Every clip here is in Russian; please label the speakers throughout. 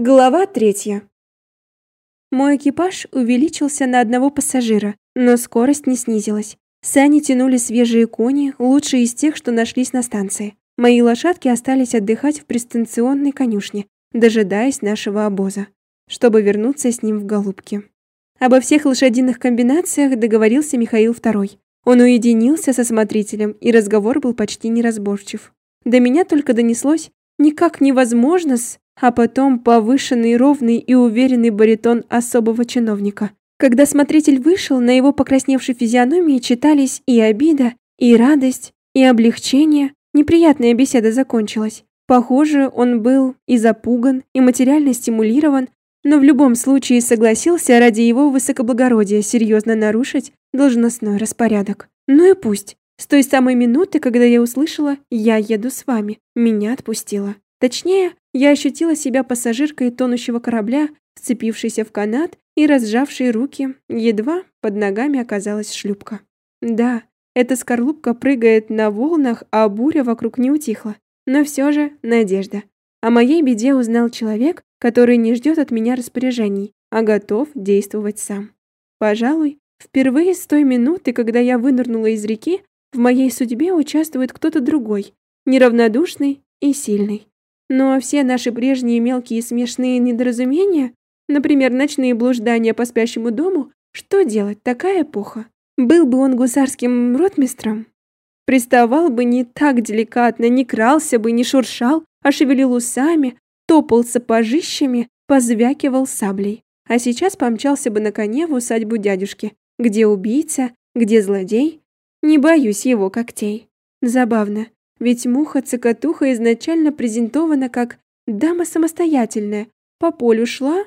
Speaker 1: Глава третья. Мой экипаж увеличился на одного пассажира, но скорость не снизилась. Сани тянули свежие кони, лучшие из тех, что нашлись на станции. Мои лошадки остались отдыхать в пристанционной конюшне, дожидаясь нашего обоза, чтобы вернуться с ним в Голубки. Обо всех лошадиных комбинациях договорился Михаил II. Он уединился со смотрителем, и разговор был почти неразборчив. До меня только донеслось «никак невозможно с...» а потом повышенный, ровный и уверенный баритон особого чиновника. Когда смотритель вышел, на его покрасневшей физиономии читались и обида, и радость, и облегчение. Неприятная беседа закончилась. Похоже, он был и запуган, и материально стимулирован, но в любом случае согласился ради его высокоблагородия серьезно нарушить должностной распорядок. Ну и пусть. С той самой минуты, когда я услышала «я еду с вами», меня отпустило. Точнее, я ощутила себя пассажиркой тонущего корабля, вцепившейся в канат и разжавшей руки, едва под ногами оказалась шлюпка. Да, эта скорлупка прыгает на волнах, а буря вокруг не утихла. Но все же надежда. О моей беде узнал человек, который не ждет от меня распоряжений, а готов действовать сам. Пожалуй, впервые с той минуты, когда я вынырнула из реки, в моей судьбе участвует кто-то другой, неравнодушный и сильный. Но все наши прежние мелкие смешные недоразумения, например, ночные блуждания по спящему дому, что делать, такая эпоха? Был бы он гусарским ротмистром, приставал бы не так деликатно, не крался бы, не шуршал, а шевелил усами, топал сапожищами, позвякивал саблей. А сейчас помчался бы на коне в усадьбу дядюшки, где убийца, где злодей. Не боюсь его когтей. Забавно. Ведь муха-цокотуха изначально презентована как дама самостоятельная. По полю шла,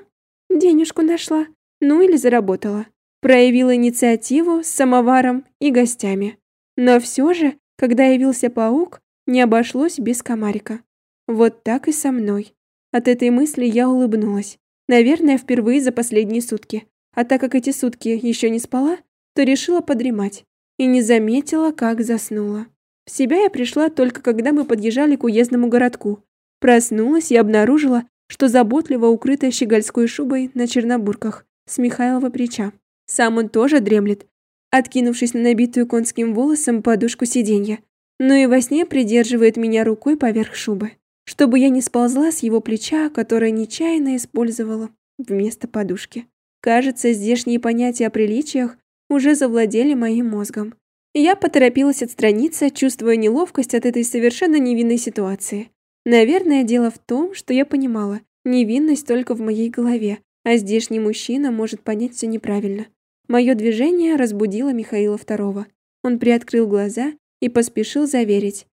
Speaker 1: денежку нашла, ну или заработала. Проявила инициативу с самоваром и гостями. Но все же, когда явился паук, не обошлось без комарика. Вот так и со мной. От этой мысли я улыбнулась. Наверное, впервые за последние сутки. А так как эти сутки еще не спала, то решила подремать. И не заметила, как заснула. Себя я пришла только когда мы подъезжали к уездному городку. Проснулась и обнаружила, что заботливо укрытая щегольской шубой на чернобурках с Михайлова плеча. Сам он тоже дремлет, откинувшись на набитую конским волосом подушку сиденья, но и во сне придерживает меня рукой поверх шубы, чтобы я не сползла с его плеча, которое нечаянно использовала вместо подушки. Кажется, здешние понятия о приличиях уже завладели моим мозгом. Я поторопилась отстраниться, чувствуя неловкость от этой совершенно невинной ситуации. Наверное, дело в том, что я понимала, невинность только в моей голове, а здешний мужчина может понять все неправильно. Мое движение разбудило Михаила II. Он приоткрыл глаза и поспешил заверить.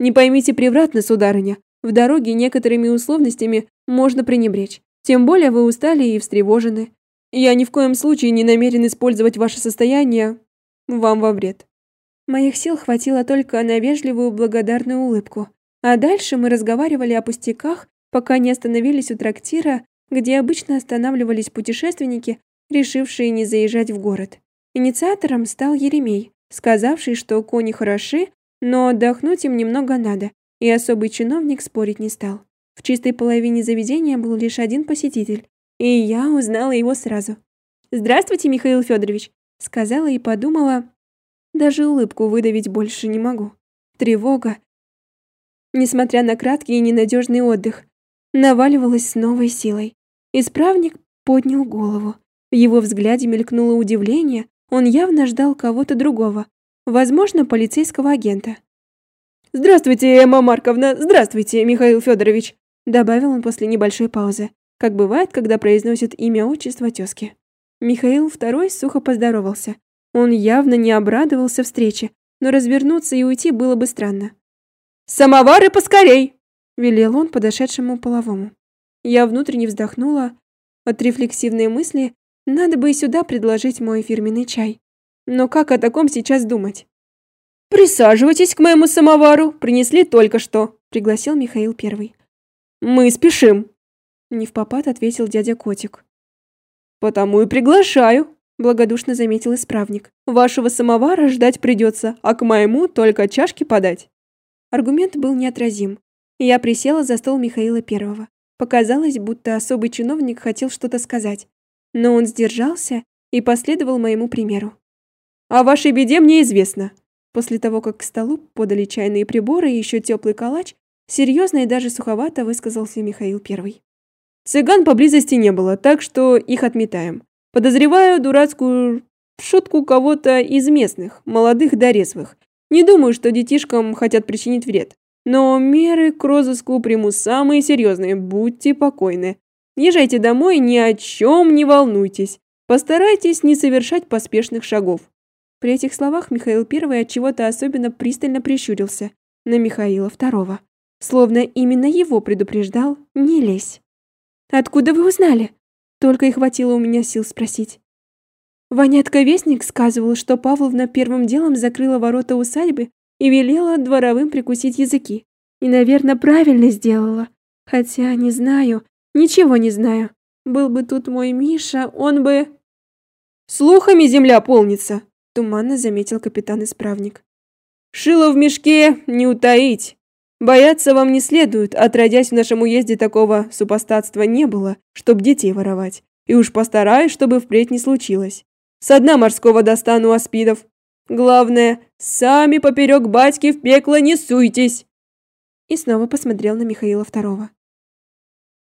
Speaker 1: «Не поймите превратно, сударыня, в дороге некоторыми условностями можно пренебречь. Тем более вы устали и встревожены. Я ни в коем случае не намерен использовать ваше состояние вам во вред. Моих сил хватило только на вежливую благодарную улыбку. А дальше мы разговаривали о пустяках, пока не остановились у трактира, где обычно останавливались путешественники, решившие не заезжать в город. Инициатором стал Еремей, сказавший, что кони хороши, но отдохнуть им немного надо, и особый чиновник спорить не стал. В чистой половине заведения был лишь один посетитель, и я узнала его сразу. «Здравствуйте, Михаил Федорович», — сказала и подумала, даже улыбку выдавить больше не могу. Тревога, несмотря на краткий и ненадежный отдых, наваливалась с новой силой. Исправник поднял голову. В его взгляде мелькнуло удивление, он явно ждал кого-то другого, возможно, полицейского агента. «Здравствуйте, Эмма Марковна! Здравствуйте, Михаил Федорович!» добавил он после небольшой паузы, как бывает, когда произносит имя отчества тёзки. Михаил II сухо поздоровался, он явно не обрадовался встрече, но развернуться и уйти было бы странно. «Самовары поскорей!» – велел он подошедшему половому. Я внутренне вздохнула от рефлексивной мысли, надо бы и сюда предложить мой фирменный чай. Но как о таком сейчас думать? «Присаживайтесь к моему самовару, принесли только что», – пригласил Михаил Первый. «Мы спешим», – не в попад ответил дядя Котик. «Потому и приглашаю», благодушно заметил исправник. Вашего самовара ждать придется, а к моему только чашки подать. Аргумент был неотразим. Я присела за стол Михаила Первого. Показалось, будто особый чиновник хотел что-то сказать, но он сдержался и последовал моему примеру. «О вашей беде мне известно». После того, как к столу подали чайные приборы и еще теплый калач, серьезно и даже суховато высказался Михаил Первый. «Цыган поблизости не было, так что их отметаем. Подозреваю дурацкую шутку кого-то из местных, молодых да резвых. Не думаю, что детишкам хотят причинить вред. Но меры к розыску приму самые серьезные, будьте покойны. Езжайте домой, ни о чем не волнуйтесь. Постарайтесь не совершать поспешных шагов. При этих словах Михаил I от чего-то особенно пристально прищурился на Михаила II, словно именно его предупреждал «не лезь». «Откуда вы узнали?» Только и хватило у меня сил спросить. Вонятка-вестник сказывал, что Павловна первым делом закрыла ворота усадьбы и велела дворовым прикусить языки. И, наверное, правильно сделала. Хотя не знаю, ничего не знаю. Был бы тут мой Миша, он бы... «Слухами земля полнится», — туманно заметил капитан-исправник. «Шило в мешке не утаить. Бояться вам не следует, отродясь в нашем уезде такого супостатства не было, чтоб детей воровать. И уж постараюсь, чтобы впредь не случилось. Со дна морского достану аспидов. Главное, сами поперек батьки в пекло не суйтесь!» И снова посмотрел на Михаила Второго.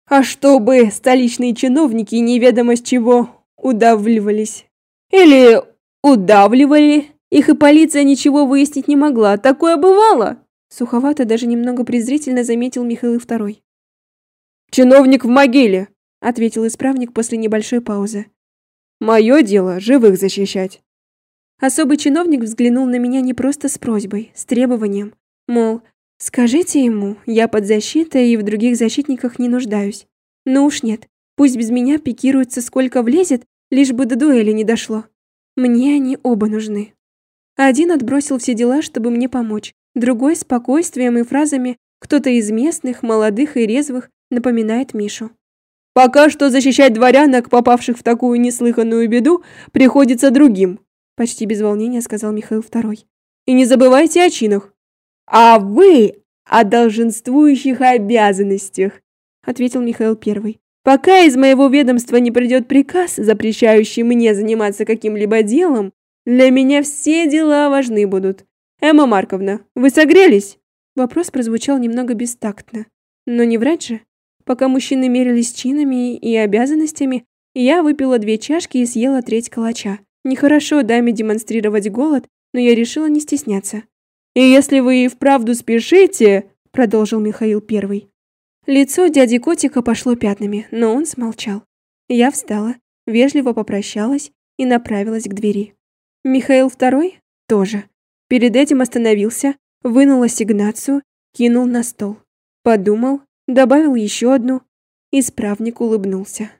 Speaker 1: «А чтобы столичные чиновники неведомо с чего удавливались. Или удавливали, их и полиция ничего выяснить не могла. Такое бывало!» Суховато, даже немного презрительно заметил Михаил Второй. «Чиновник в могиле!» — ответил исправник после небольшой паузы. «Мое дело живых защищать». Особый чиновник взглянул на меня не просто с просьбой, с требованием. Мол, скажите ему, я под защитой и в других защитниках не нуждаюсь. Ну уж нет, пусть без меня пикируется сколько влезет, лишь бы до дуэли не дошло. Мне они оба нужны. Один отбросил все дела, чтобы мне помочь, другой спокойствием и фразами кто-то из местных, молодых и резвых напоминает Мишу. Пока что защищать дворянок, попавших в такую неслыханную беду, приходится другим, почти без волнения сказал Михаил II. И не забывайте о чинах. А вы о долженствующих обязанностях, ответил Михаил I. Пока из моего ведомства не придет приказ, запрещающий мне заниматься каким-либо делом, для меня все дела важны будут. Эмма Марковна, вы согрелись? Вопрос прозвучал немного бестактно. Но не врать же. Пока мужчины мерились чинами и обязанностями, я выпила две чашки и съела треть калача. Нехорошо даме демонстрировать голод, но я решила не стесняться. «И если вы и вправду спешите», — продолжил Михаил Первый. Лицо дяди Котика пошло пятнами, но он смолчал. Я встала, вежливо попрощалась и направилась к двери. Михаил Второй тоже. Перед этим остановился, вынул ассигнацию, кинул на стол. Подумал, добавил еще одну. Исправник улыбнулся.